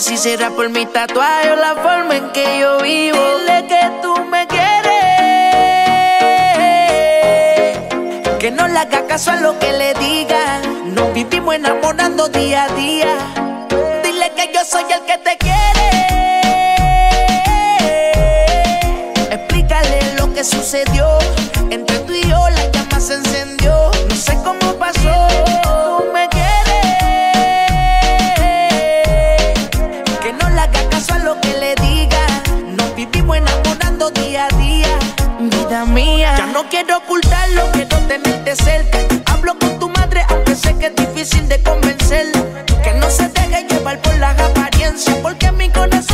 si será por mi tatuaje o la forma en que yo vivo. Dile que tú me quieres. Que no le haga caso a lo que le diga. Nos vivimos enamorando día a día Hablo con tu madre, aunque sé que es difícil de convencerla. Que no se deje llevar por las apariencias, porque mi corazón.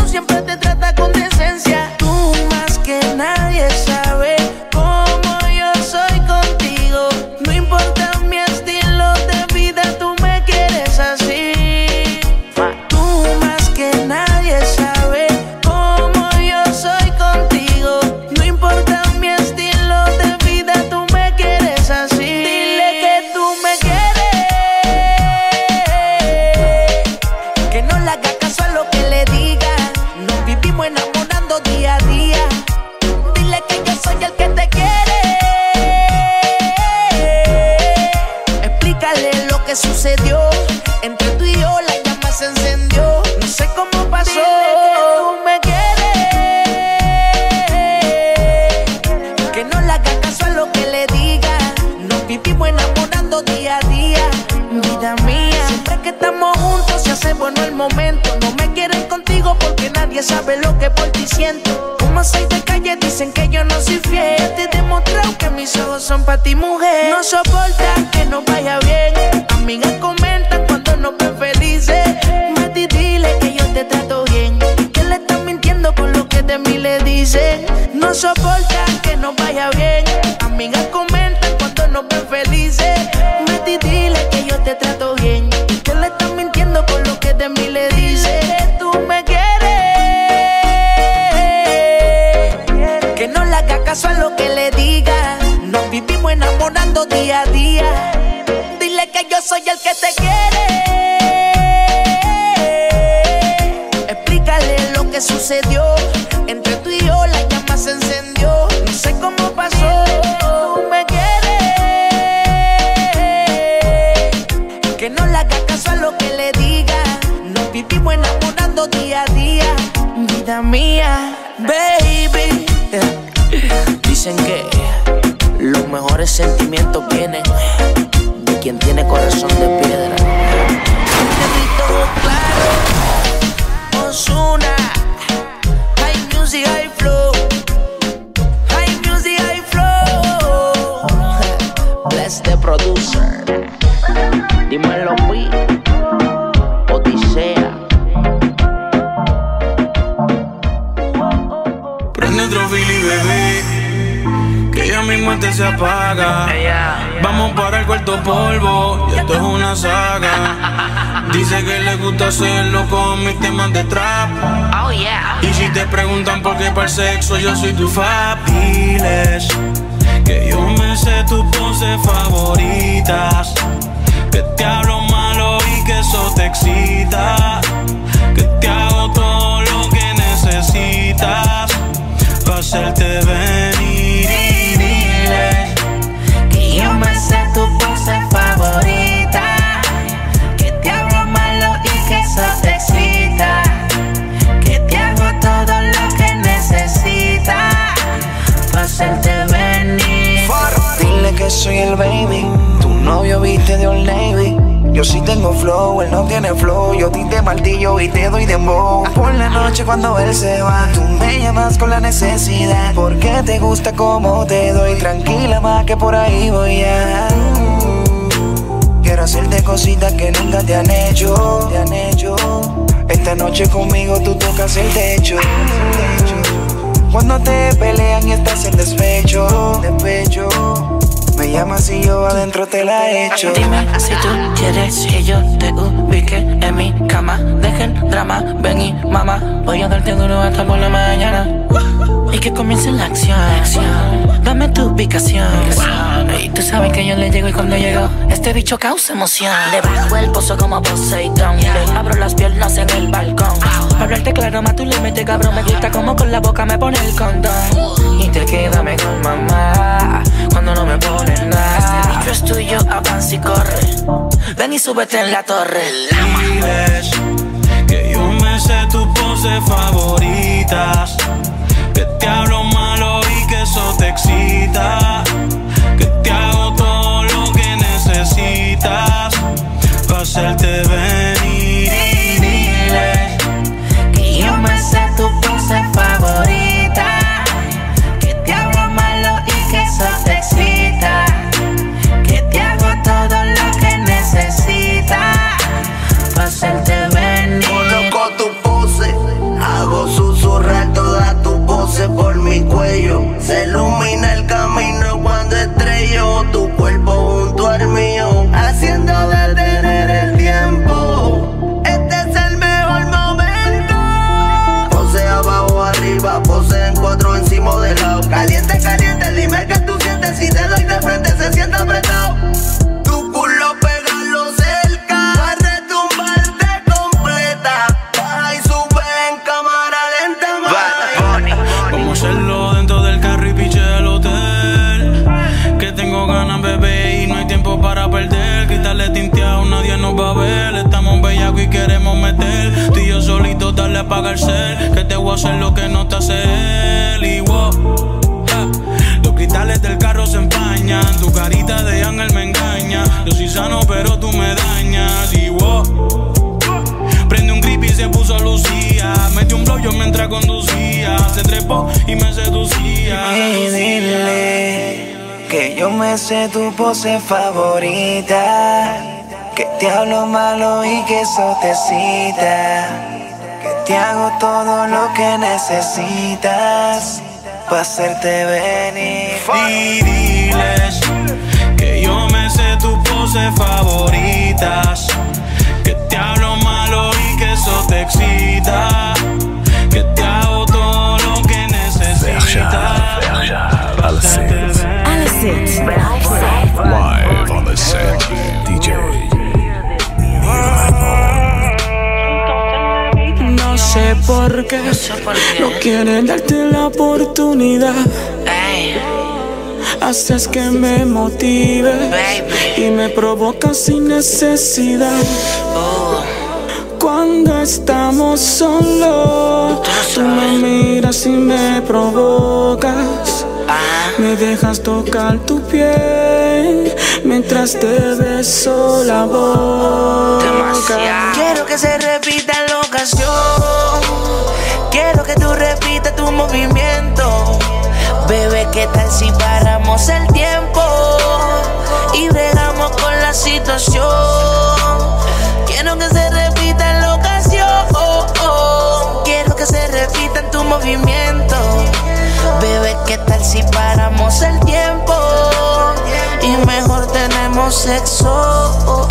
Dile que yo soy el que te quiere. sentimientos vienen de quien tiene corazón de piel. Dice que le gusta hacerlo con mis temas de trap. Oh, yeah. Y si te preguntan por qué para el sexo, yo soy tu fab. Que yo me sé tus poses favoritas. Que te hablo malo y que eso te excita. Que te hago todo lo que necesitas. Para hacerte ver soy el baby. Tu novio viste de Old Navy. Yo sí tengo flow, él no tiene flow. Yo ti te martillo y te doy dembow. Por la noche cuando él se va, tú me llamas con la necesidad. Porque te gusta como te doy. Tranquila, más que por ahí voy a. Quiero hacerte cositas que nunca te han hecho. Te han hecho. Esta noche conmigo tú tocas el techo. Cuando te pelean y estás en despecho. Despecho yo adentro te la echo. Dime si tú quieres que yo te ubique en mi cama. Dejen drama, ven y mamá. Voy a darte duro hasta por la mañana. Y que comience la acción. Dame tu ubicación. Y tú sabes que yo le llego y cuando llego, este bicho causa emoción. Le bajo el pozo como Poseidón. Le abro las piernas en el balcón. Para hablarte claro, más tú le metes cabrón. Me gusta como con la boca me pone el condón. Y te quédame con mamá. Cuando no me ponen nada. Este bicho es tuyo, avanza y corre. Ven y súbete en la torre. Diles que yo me sé tus poses favoritas. Que te hablo malo y que eso te excita. Carita de ángel me engaña. Yo soy sano, pero tú me dañas. Y wow. Prende un grip y se puso Lucía. Metió un blow yo mientras conducía. Se trepó y me seducía. Y dile que yo me sé tu pose favorita. Que te hablo malo y que eso te cita. Que te hago todo lo que necesitas. Pa' hacerte venir. Y diles poses favoritas. Que te hablo malo y que eso te excita. Que te hago todo lo que necesitas. Al set. Alicet. Live on the set. DJ. No sé por qué no quieren darte la oportunidad. Ey, Haces que me motive baby. y me provoca sin necesidad. Oh, Cuando estamos solos, tú me miras y me provocas. Me dejas tocar tu piel mientras te beso la boca. demasiado. Quiero que se repita la ocasión. Quiero que tú repitas tu movimiento. ¿Qué tal si paramos el tiempo? Y bregamos con la situación. Quiero que se repita la ocasión. Quiero que se repita en tu movimiento. Bebé, ¿qué tal si paramos el tiempo? Y mejor tenemos sexo.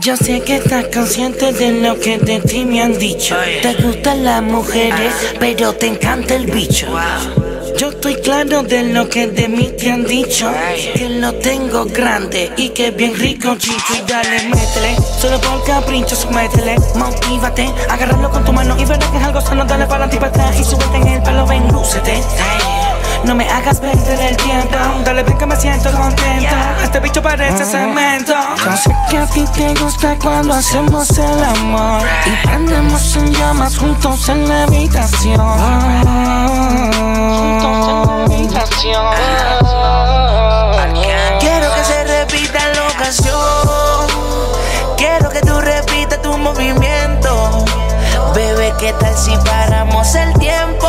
Yo sé que estás consciente de lo que de ti me han dicho. Te gustan las mujeres, pero te encanta el bicho. Yo estoy claro de lo que de mí te han dicho. Que lo tengo grande y que bien rico, chico. Y dale, métele. Solo por capricho, métele. Motívate, agárralo con tu mano y verás que es algo sano. Dale para y para atrás y súbete en el pelo, ven, lúcete. No me hagas perder el tiempo. Dale, ven que me siento contento. Este bicho parece cemento. Yo sé que a ti te gusta cuando hacemos el amor. Y prendemos en llamas juntos en la habitación. Juntos en la habitación. Quiero que se repita la ocasión. Quiero que tú repitas tu movimiento. Bebé, ¿qué tal si paramos el tiempo?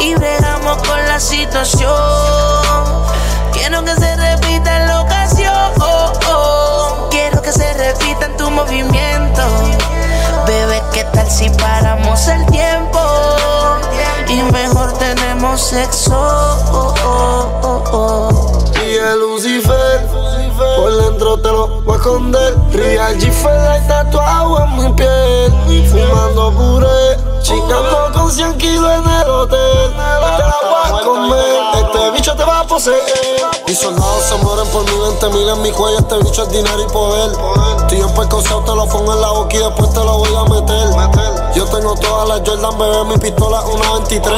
Y bregamos con la situación. Quiero que se repita la ocasión. Quiero que se repita en tu movimiento. Bebé, ¿qué tal si paramos el tiempo? Y mejor tenemos sexo. Y el Lucifer, por dentro te lo voy a esconder. Real G-Fella tatuado en mi piel. Fumando puré, chingando con 100 kilos en el hotel. Te la voy a comer, este bicho te va a poseer. Mis soldados se mueren por mi 20 mil en mi cuello. Este bicho es dinero y poder. Tú y en percoceo te lo pongo en la boca y después te lo voy a meter. Yo tengo todas las Jordan, bebé, mi pistola una 23.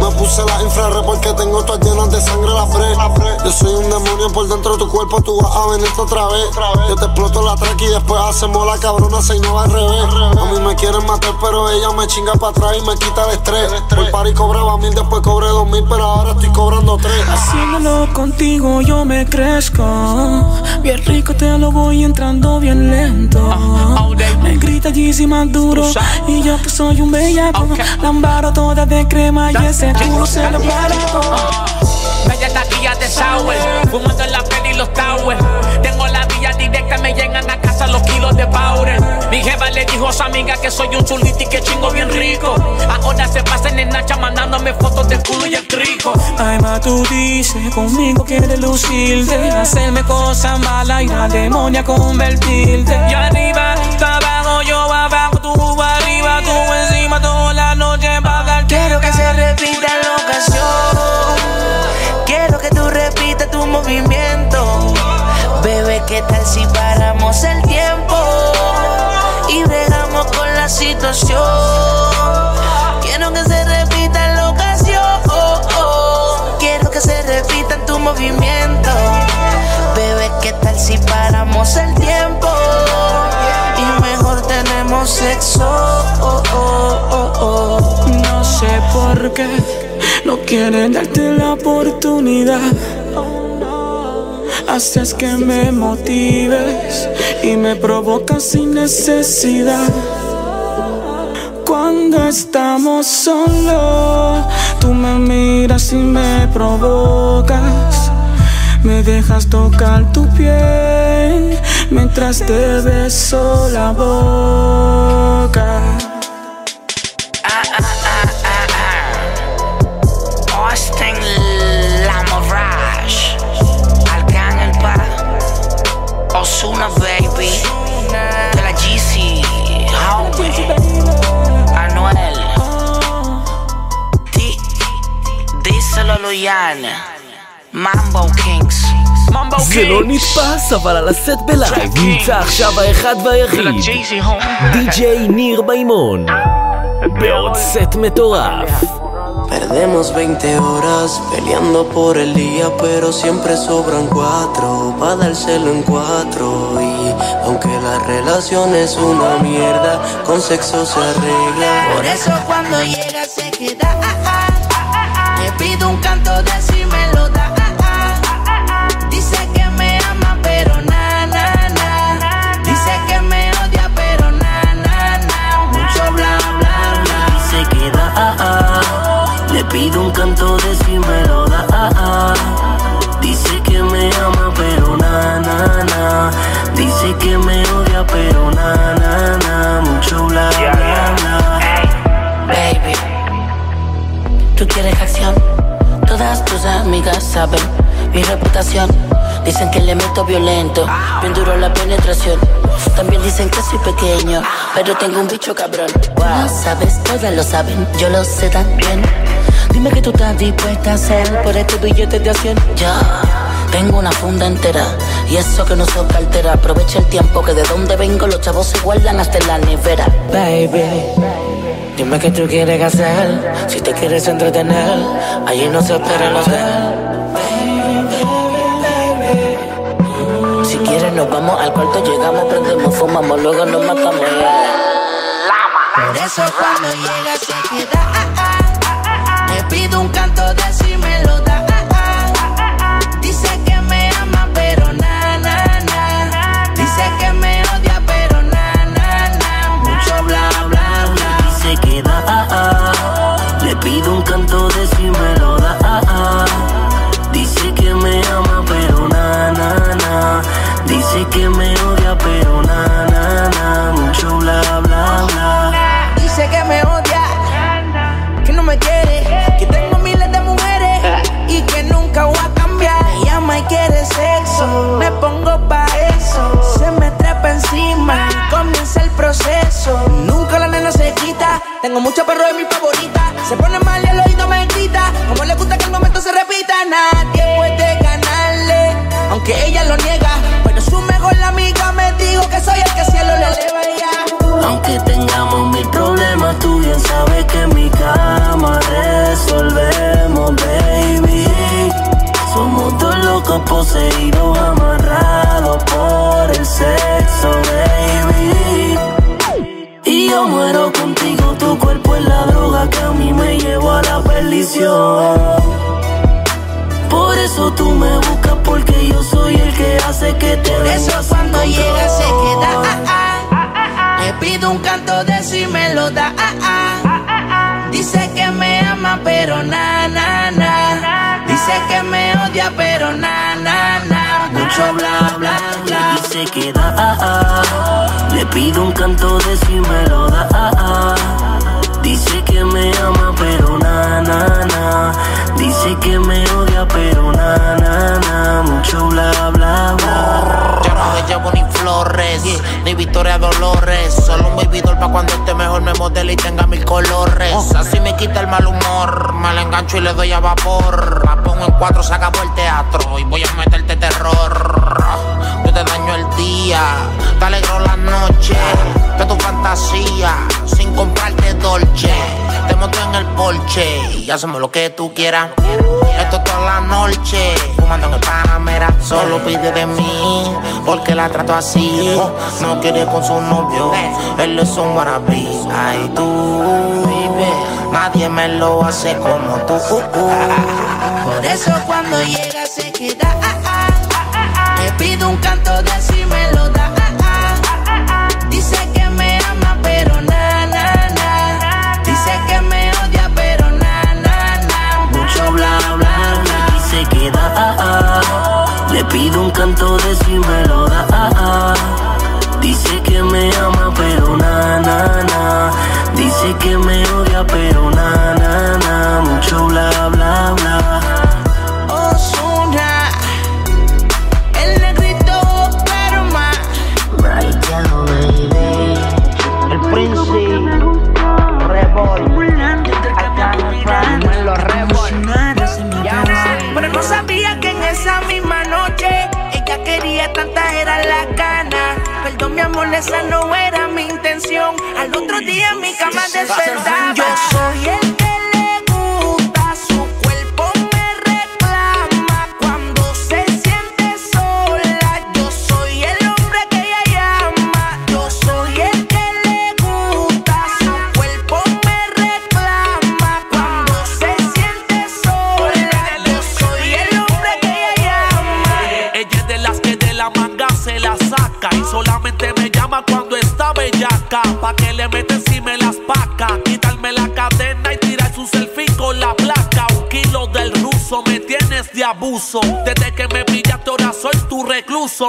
Me puse la infrarred porque tengo todas llenas de sangre la fre. Yo soy un demonio por dentro de tu cuerpo, tú vas a venirte otra vez. Yo te exploto la track y después hacemos la cabrona se no al revés. A mí me quieren matar, pero ella me chinga para atrás y me quita el estrés. Por par y cobraba mil, después cobré dos mil, pero ahora estoy cobrando tres. Haciéndolo contigo yo me crezco. Bien rico te lo voy entrando bien lento. Me grita Yeezy más duro. Y yo que soy un bellaco. Lambaro toda de crema y ese culo se lo parezco. Bella taquilla de sour, fumando en la peli los towers. Tengo la vía directa, me llegan los kilos de powder. Mi jefa le dijo a su amiga que soy un chulito y que chingo bien rico. Ahora se pasan en Nacha mandándome fotos del culo y el trigo. Ay, ma, tú dices conmigo quieres lucirte. Hacerme cosas malas y la demonia convertirte. Y arriba, tú abajo, yo abajo, tú arriba, tú encima, toda la noche pagar. Quiero que se repita la ocasión. Quiero que tú repitas tu movimiento. Bebé, ¿qué tal si paramos el tiempo? Y bregamos con la situación. Quiero que se repita la ocasión. Quiero que se repita tu movimiento. Bebé, ¿qué tal si paramos el tiempo? Y mejor tenemos sexo. Oh, oh, oh. No sé por qué no quieren darte la oportunidad. Haces que me motives y me provocas sin necesidad. Cuando estamos solos, tú me miras y me provocas. Me dejas tocar tu piel mientras te beso la boca. Luyan Mambo Kings ממבו זה לא נתפס, אבל על הסט בלייב נמצא עכשיו האחד והיחיד, ג'ייזי הום די.ג'יי ניר מימון, בעוד סט מטורף. Perdemos 20 horas peleando por el día, pero siempre sobran cuatro. Pa' dárselo en cuatro. Y aunque la relación es una mierda, con sexo se arregla. Por eso cuando llega se queda. ah, ah, ah, ah. Le pido un canto de si me da. Saben mi reputación. Dicen que le meto violento, bien duro la penetración. También dicen que soy pequeño, pero tengo un bicho cabrón. Lo sabes, todas lo saben, yo lo sé también. Dime que tú estás dispuesta a hacer por este billete de acción. Ya, tengo una funda entera y eso que no soy cartera. Aprovecha el tiempo que de donde vengo los chavos se guardan hasta en la nevera. Baby, dime qué tú quieres hacer. Si te quieres entretener, allí no se espera el nos vamos al cuarto, llegamos, prendemos, fumamos, luego nos matamos. Por eso cuando llega se queda. ah, ah, ah. Le pido un canto de si me lo da. Dice que me ama, pero na, na, na. Dice que me odia, pero na, na, na. Mucho bla, bla, bla. Dice que da, le pido un canto de si me lo da. Dice que me ama, pero na, na, na. Dice que me odia, pero na, na, na. Mucho bla, bla, bla. Yo no me llevo ni flores, ni Victoria Dolores. Solo un bebidor pa' cuando esté mejor me modele y tenga mil colores. Así me quita el mal humor, me la engancho y le doy a vapor. La pongo en cuatro, se acabó el teatro y voy a meterte terror. Yo te daño el día, te alegro la noche, de tu fantasía, sin comprarte dolce. Y hacemos lo que tú quieras. Esto toda la noche, fumando en el. Solo pide de mí, porque la trato así. No quiere con su novio, él es un wannabe. Ay, tú, nadie me lo hace como tú. Por eso cuando llega se queda. Me pido un canto de pido un cama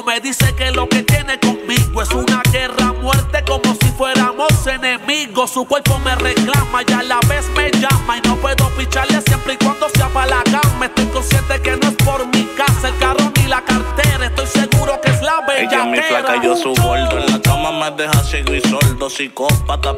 Me dice que lo que tiene conmigo es una guerra a muerte como si fuéramos enemigos. Su cuerpo me reclama y a la vez me llama. Y no puedo picharle siempre y cuando sea para la cama. Estoy consciente que no es por mi casa, el carro ni la cartera. Estoy seguro que es la bella. Ella mi flaca, yo su gordo. En la cama me deja ciego y sordo. Psicópata,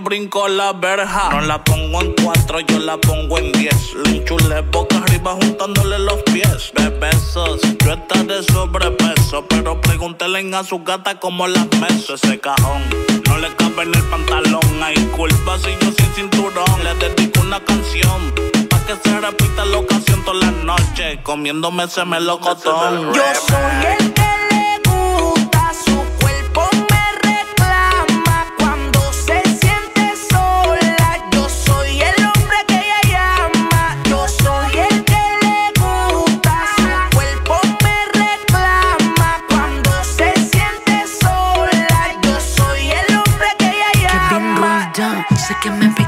brinco la verja. No la pongo en cuatro, yo la pongo en diez. Le enchulé boca arriba juntándole los pies. De besos, yo estaré sobrepeso. Pero pregúntele a su gata cómo las meso. Ese cajón no le cabe en el pantalón. Hay culpa si yo sin cinturón. Le dedico una canción. Pa' que se repita la ocasión todas las noches. Comiéndome ese melocotón. Yo soy el que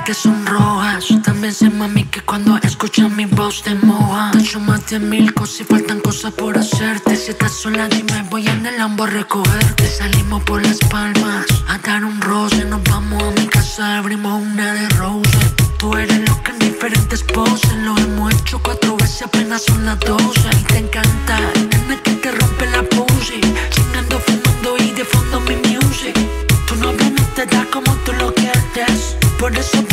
que son rojas. También sé, mami, que cuando escuchas mi voz te moja. Te echo más de mil cosas y faltan cosas por hacerte. Si estás sola, dime, voy en el Lambo a recogerte. Salimos por las palmas a dar un roce. Nos vamos a mi casa, abrimos una de rose. Tú eres lo que en diferentes poses. Lo hemos hecho cuatro veces, apenas son las doce. Y te encanta, nena, que te rompe la pussy. Chingando, fumando y de fondo mi music. Novio no te da como tú lo quieres. Por eso,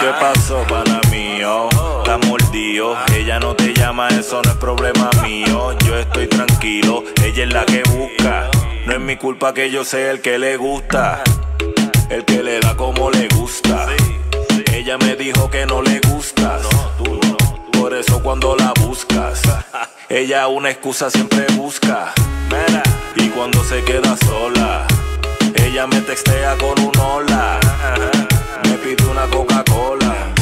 ¿Qué pasó, para mío? Está mordido. Ella no te llama, eso no es problema mío. Yo estoy tranquilo, ella es la que busca. No es mi culpa que yo sea el que le gusta. El que le da como le gusta. Ella me dijo que no le gustas. Por eso cuando la buscas, ella una excusa siempre busca. Y cuando se queda sola, ella me textea con un hola una Coca-Cola.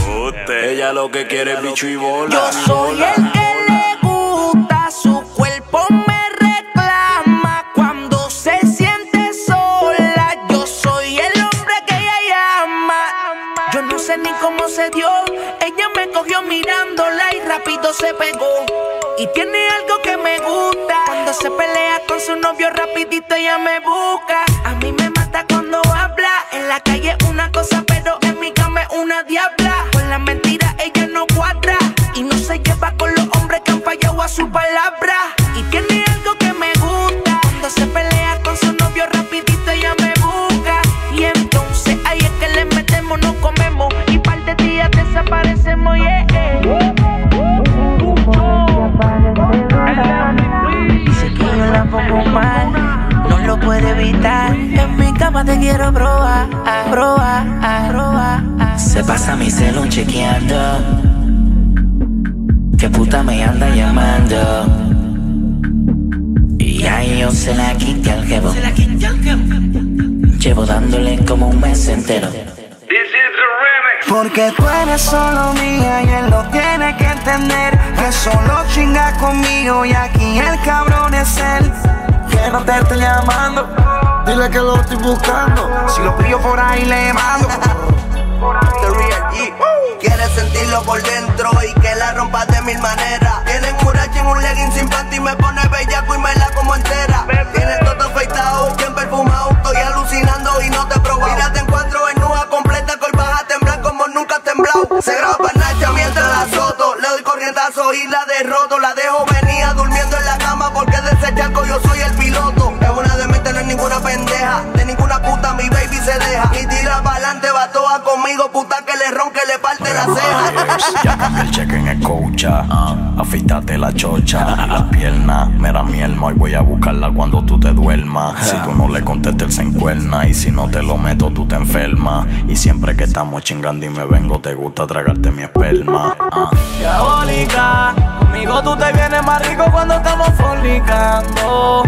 Ella lo que quiere es bicho y bola. Yo soy el que le gusta, su cuerpo me reclama cuando se siente sola. Yo soy el hombre que ella llama. Yo no sé ni cómo se dio. Ella me cogió mirándola y rápido se pegó. Y tiene algo que me gusta. Cuando se pelea con su novio, rapidito ella me busca. A mí me mata cuando habla. En la calle una cosa, pero una diabla. Con la mentira ella no cuadra. Y no se lleva con los hombres que han fallado a su palabra. Y tiene algo que me gusta. Cuando se pelea con su novio, rapidito ella me busca. Y entonces ahí es que le metemos, no comemos. Y par de días desaparecemos, yeah. Dice que yo la pongo mal, no lo puede evitar. En mi cama te quiero probar, probar, probar. Se pasa mi celu chequeando. Que puta me anda llamando. Y ahí yo se la quité al jevo. Llevo dándole como un mes entero. Porque tú eres solo mía y él lo tiene que entender. Que solo chinga conmigo y aquí el cabrón es él. Que no te esté llamando, dile que lo estoy buscando. Si lo pillo por ahí le mando. G. Quieres sentirlo por dentro y que la rompas de mil maneras. Tienen curache en un legging sin panty, me pone bellaco y me la como entera. Tienes todo afeitado, bien perfumado, estoy alucinando y no te probo. Mira, te encuentro en nua completa, col vas a temblar como nunca temblado. Se graba panacha mientras la soto, le doy corrientazo y la derroto. La dejo venía durmiendo en la cama porque de ese charco yo soy el piloto. Ya cambié el cheque en el cocha. Afeítate la chocha y la pierna. Mira mi alma, hoy voy a buscarla cuando tú te duermas. Si tú no le contestas, él se encuerna. Y si no te lo meto, tú te enfermas. Y siempre que estamos chingando y me vengo, te gusta tragarte mi esperma. Ah. Diabólica, conmigo tú te vienes más rico cuando estamos fornicando.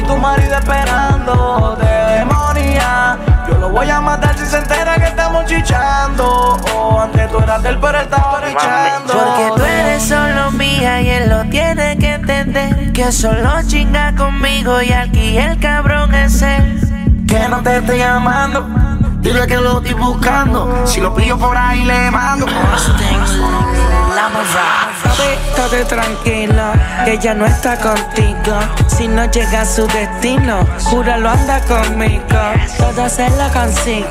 Y tu marido esperando de demonia. Yo lo voy a matar si se entera que estamos chichando. Oh, antes tú eras del pero estaba richando. Porque tú eres solo mía y él lo tiene que entender. Que solo chinga conmigo y aquí el cabrón es él. Que no te esté llamando, dile que lo estoy buscando. Si lo pillo por ahí le mando. Papi, estate tranquila, que ella no está contigo. Si no llega a su destino, júralo anda conmigo. Todo se lo consigo,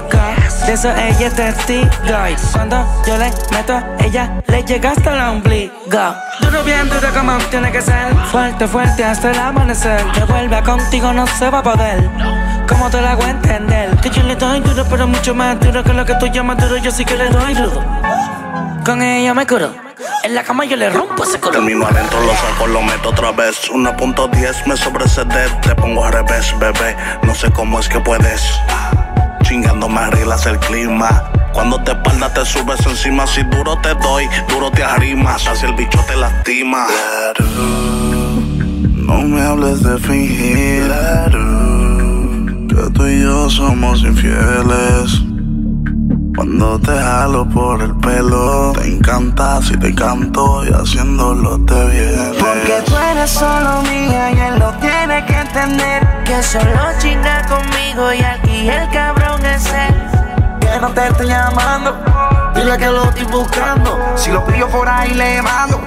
de eso ella es testigo. Y cuando yo le meto, ella le llega hasta el ombligo. Duro bien duro como tiene que ser, fuerte, fuerte hasta el amanecer. Que vuelva contigo no se va a poder. ¿Cómo te la hago entender? Que yo le doy duro, pero mucho más duro que lo que tú llamas duro. Yo sí que le doy duro. Con ella me curo. En la cama yo le rompo ese El culo. mismo adentro lo saco, lo meto otra vez. 1.10 me sobrecede, te pongo al revés, bebé. No sé cómo es que puedes. Chingando me arreglas el clima. Cuando te espalda te subes encima. Si duro te doy, duro te arrimas. Así el bicho te lastima. No me hables de fingir que tú y yo somos infieles. Cuando te jalo por el pelo, te encanta si te canto y haciéndolo te viene. Porque tú eres solo mía y él lo tiene que entender. Que solo chinga conmigo y aquí el cabrón es él. Que no te esté llamando, dile que lo estoy buscando. Si lo pillo por ahí le mando.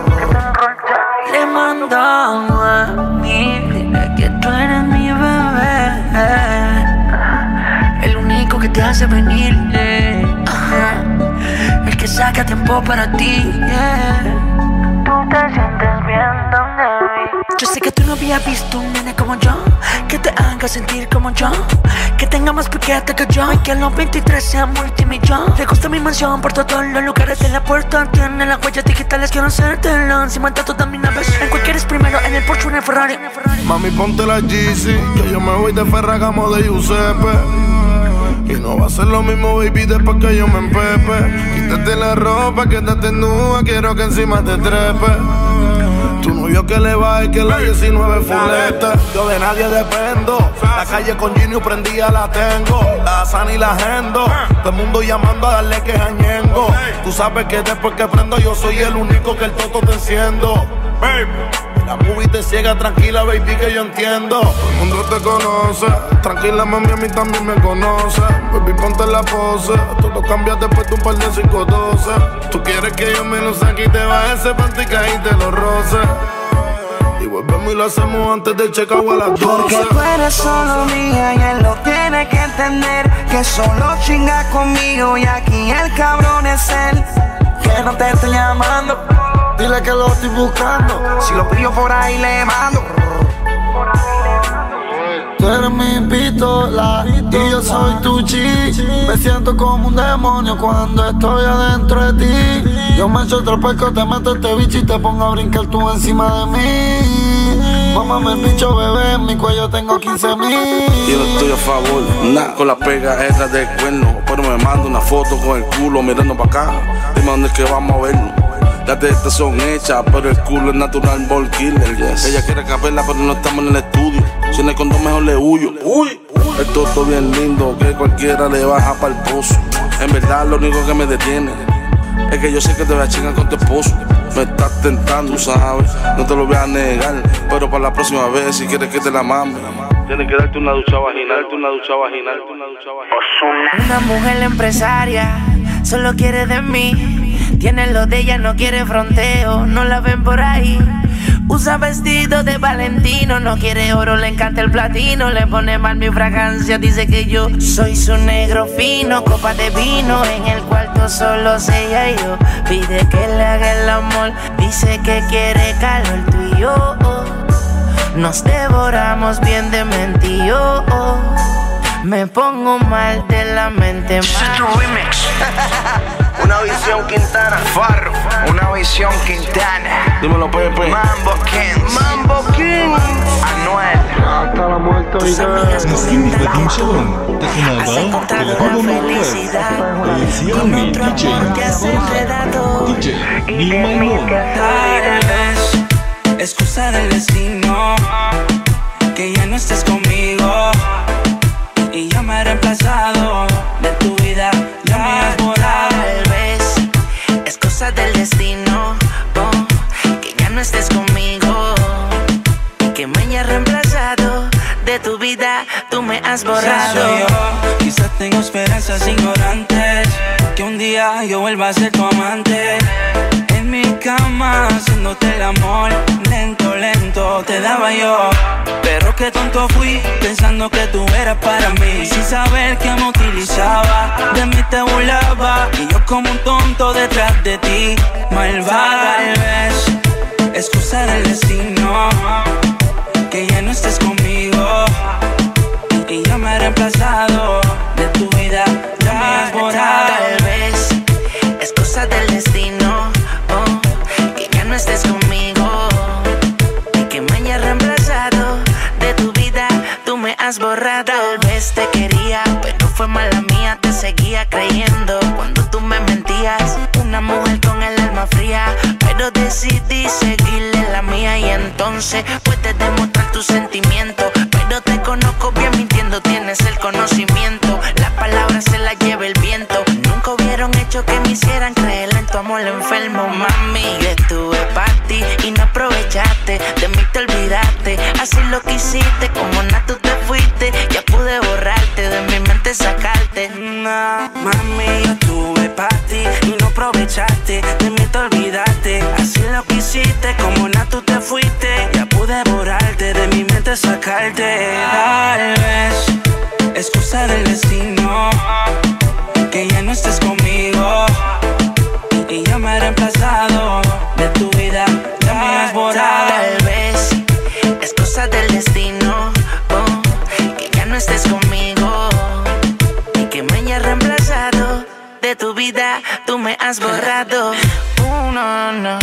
Le mando a mí, dile que tú eres mi bebé. El único que te hace venir, saca tiempo para ti. yeah. Tú te sientes bien donde Yo sé que tú no habías visto un nene como yo, que te haga sentir como yo, que tenga más piquete que yo y que a los 23 sea multimillón. Le gusta mi mansión por todos los lugares de la puerta, tiene las huellas digitales, quiero hacértelo encima de todas mis naves. En cualquier es primero, en el Porsche o en el Ferrari. Mami, ponte la Yeezy, que yo me voy de Ferragamo de Giuseppe. Y no va a ser lo mismo, baby, después que yo me empepe. Quítate la ropa, quédate nua, quiero que encima te trepe. Tu novio que le va y que la 19 fulete. Yo de nadie dependo. La calle con Gino prendida la tengo. La sana y la agendo. Todo el mundo llamando a darle que jañengo. Tú sabes que después que prendo, yo soy el único que el toto te enciendo. Baby. La movie te ciega, tranquila, baby, que yo entiendo. Todo el mundo te conoce. Tranquila, mami, a mí también me conoce. Baby, ponte la pose. Todo cambia después de un par de 512. Tú quieres que yo menos aquí te va ese pantica y te lo roce. Y volvemos y lo hacemos antes del check a las 12. Porque tú eres solo mía y él lo tiene que entender. Que solo chinga conmigo y aquí el cabrón es él. Que no te estoy llamando. Dile que lo estoy buscando. Si lo pillo por ahí le mando. Tú eres mi pistola y yo soy tu chi. Me siento como un demonio cuando estoy adentro de ti. Yo me echo otro pesco, te meto este bicho y te pongo a brincar tú encima de mí. Mámame el bicho, bebé, en mi cuello tengo 15 mil. Yo no estoy a favor, nada con la pega esa de cuerno. Pero me manda una foto con el culo mirando para acá. Dime dónde es que vamos a vernos. Las tetas son hechas, pero el culo es natural, ball killer. Ella quiere caperla, pero no estamos en el estudio. Si no hay condón, mejor le huyo. Uy, el toto bien lindo, que cualquiera le baja para el pozo. En verdad, lo único que me detiene es que yo sé que te voy a chingar con tu esposo. Me estás tentando, sabes, no te lo voy a negar. Pero para la próxima vez, si quieres que te la mame, tienes que darte una ducha vaginal, darte una ducha vaginal, darte una ducha vaginal. Una mujer empresaria solo quiere de mí. Tiene lo de ella, no quiere fronteo, no la ven por ahí. Usa vestido de Valentino, no quiere oro, le encanta el platino. Le pone mal mi fragancia, dice que yo soy su negro fino. Copa de vino, en el cuarto solo ella y yo. Pide que le haga el amor, dice que quiere calor tú y yo. Nos devoramos bien de mentío. Me pongo mal de la mente mal. Una visión Quintana. Farro. Una visión Quintana. Dímelo, Pepe. Mambo Kings. Mambo King. Anuel. Hasta la muerte, excusa del destino que ya no estés conmigo y ya me he reemplazado de tu vida estés conmigo y que me hayas reemplazado de tu vida, tú me has borrado. soy yo, quizás tengo esperanzas ignorantes que un día yo vuelva a ser tu amante. En mi cama haciéndote el amor, lento, lento te daba yo. Pero qué tonto fui pensando que tú eras para mí, sin saber que me utilizaba, de mí te burlaba y yo como un tonto detrás de ti, malvada. Tal vez es cosa del destino que ya no estés conmigo y ya me he reemplazado de tu vida, ya me has borrado. Tal vez es cosa del destino oh, que ya no estés conmigo y que me hayas reemplazado de tu vida, tú me has borrado. Tal vez te quería, pero fue mala mía, te seguía creyendo cuando tú me mentías. Una mujer con el alma fría, pero decidí seguirle la mía y entonces puedes demostrar tus sentimientos. Pero te conozco bien mintiendo, tienes el conocimiento. Las palabras se las lleva el viento. Nunca hubieron hecho que me hicieran creer en tu amor enfermo, mami. Yo estuve para ti y no aprovechaste. De mí te olvidaste, así lo quisiste. Como nada cosa del destino que ya no estés conmigo y ya me he reemplazado de tu vida, ya me has borrado. Tal vez es cosa del destino oh, que ya no estés conmigo y que me hayas reemplazado de tu vida, tú me has borrado. Uh, no, uh, no,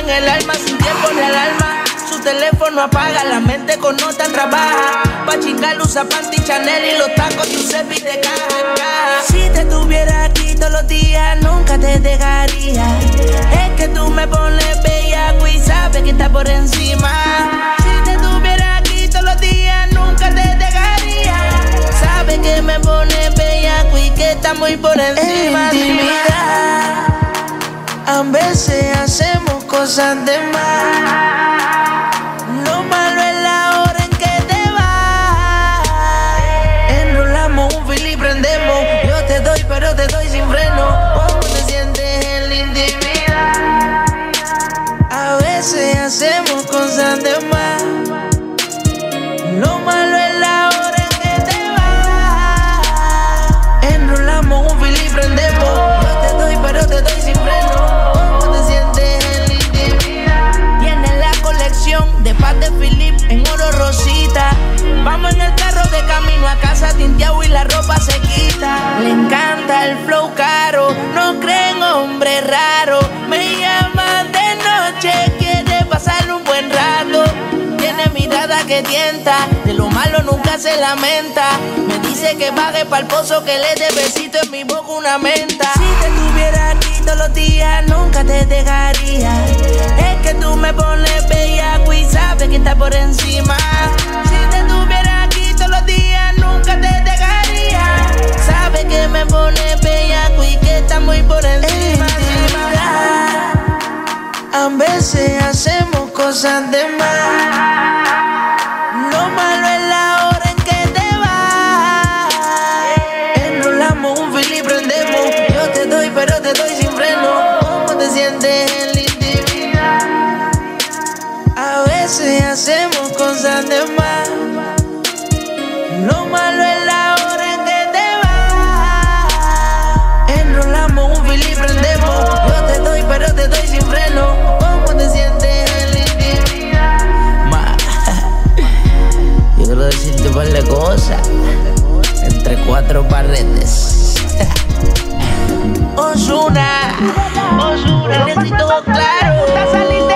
en el alma sin tiempo ni alarma. Su teléfono apaga, la mente con nota trabaja. Pa' chingar usa panty Chanel y los tacos Giuseppe de caja, caja. Si te tuviera aquí todos los días, nunca te dejaría. Es que tú me pones bella y sabes que está por encima. Si te tuviera aquí todos los días, nunca te dejaría. Sabes que me pones bella y que está muy por encima. En intimidad, a veces hacemos cosa de. no creen hombre raro. Me llaman de noche, quiere pasar un buen rato. Tiene mirada que tienta, de lo malo nunca se lamenta. Me dice que pague pa'l pozo, que le dé besito en mi boca una menta. Si te tuviera aquí todos los días, nunca te dejaría. Es que tú me pones bella y sabes que está por encima. me pones bellaco y que está muy por encima. encima. A veces hacemos cosas de más. entre cuatro paredes. Osuna, Osuna, necesito claro.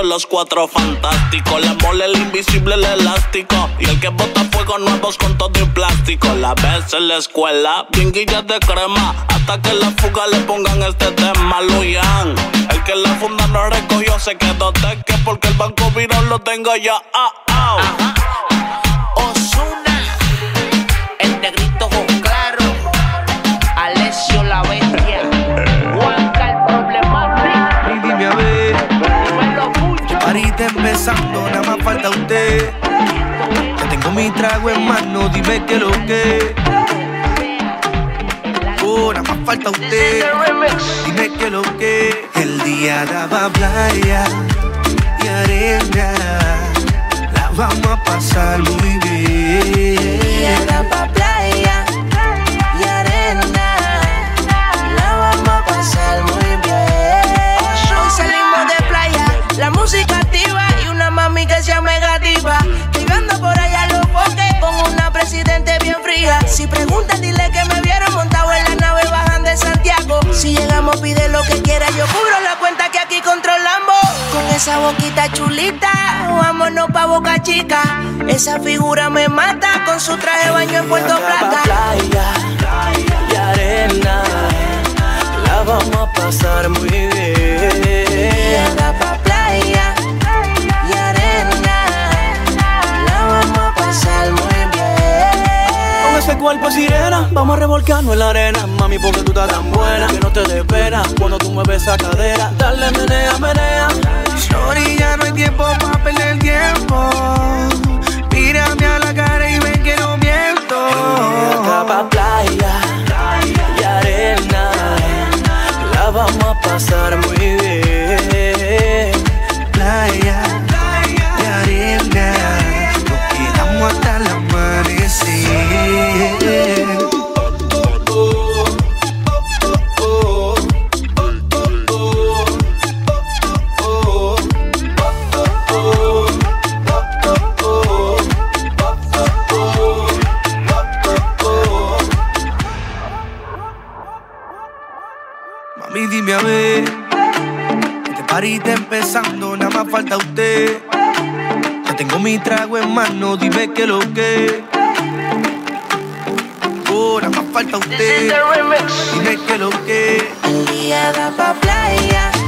Los cuatro fantásticos. La mole, el invisible, el elástico. Y el que bota fuego nuevos con todo y plástico. La vez en la escuela, pinguillas de crema. Hasta que la fuga le pongan este tema, Luyan. El que la funda no recogió se quedó teque porque el banco viró lo tengo ya. Empezando, nada más falta usted. Ya tengo mi trago en mano, dime que lo que. Oh, nada más falta usted. Dime que lo que. El día daba playa y arena. La vamos a pasar muy bien. Día pa' preguntan, dile que me vieron montado en la nave bajan de Santiago. Si llegamos, pide lo que quiera, yo cubro la cuenta que aquí controlamos. Con esa boquita chulita, vámonos pa' Boca Chica. Esa figura me mata con su traje de baño en Puerto Plata. playa y arena, la vamos a pasar muy bien. Ese cuerpo sirena, vamos a revolcarnos en la arena. Mami, porque tú estás tan buena que no te desesperas cuando tú mueves esa cadera. Dale, menea, menea. Sorry, ya no hay tiempo para perder tiempo. Mírame a la cara y ven que no miento. Acá pa' playa y arena, la vamos a pasar muy bien. Playa y arena, nos quedamos hasta el amanecer. Falta usted. Ya tengo mi trago en mano, dime que lo que. Nada más falta usted. Dime que lo que. El día da pa' playa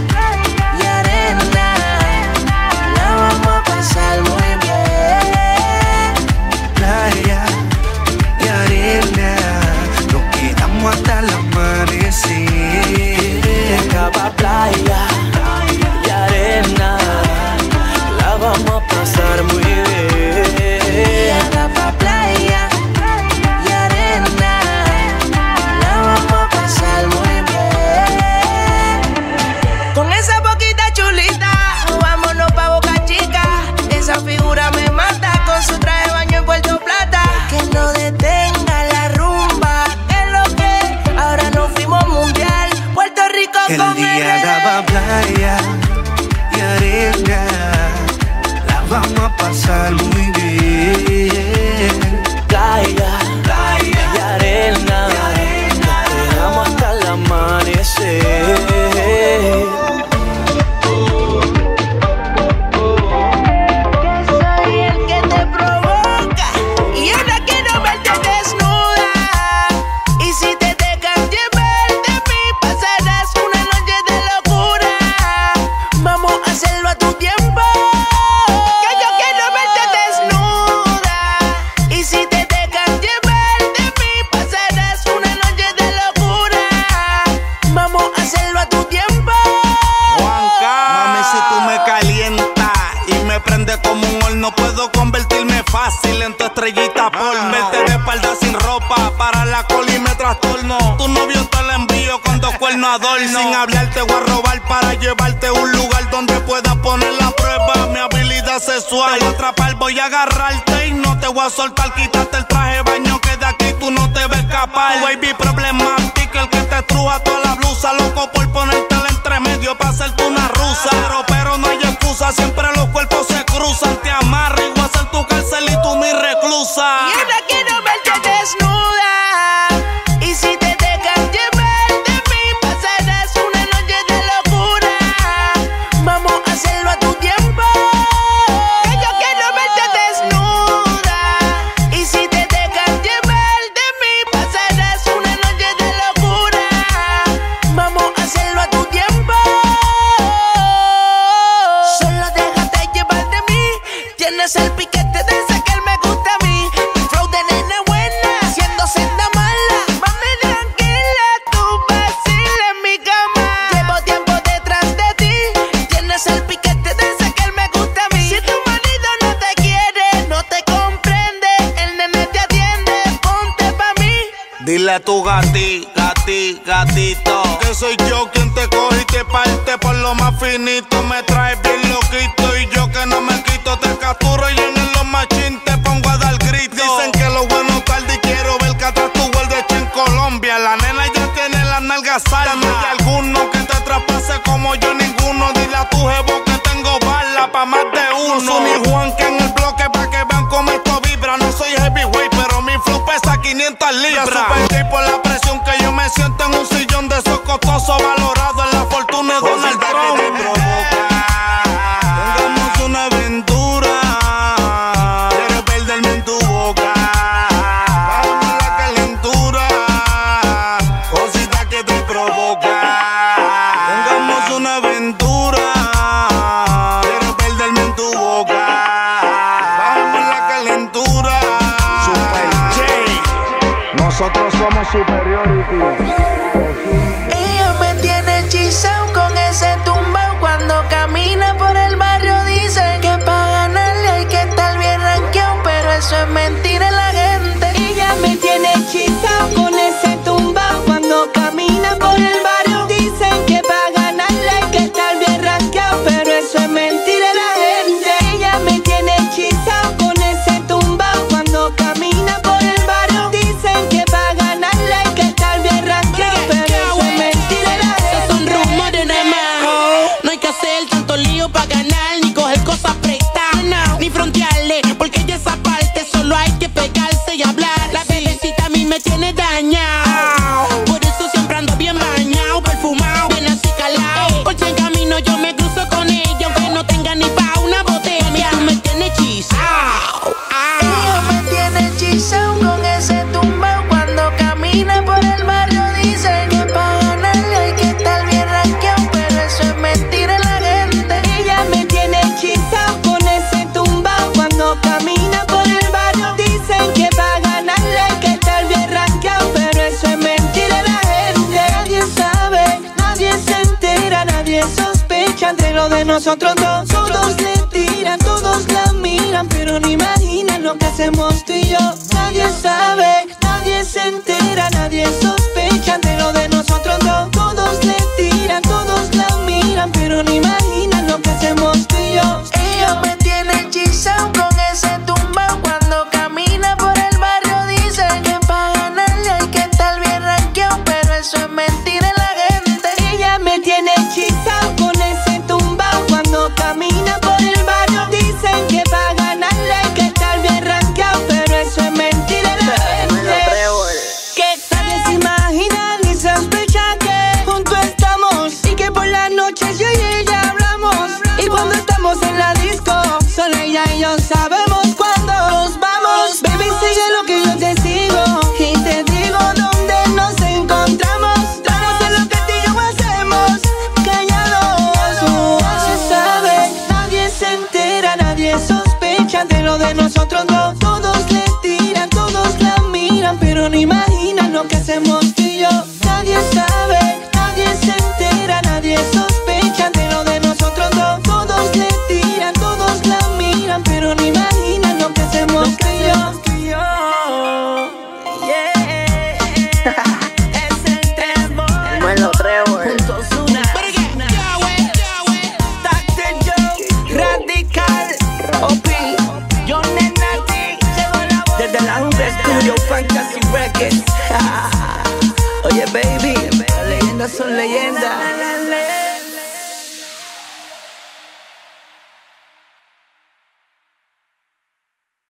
eso es mentira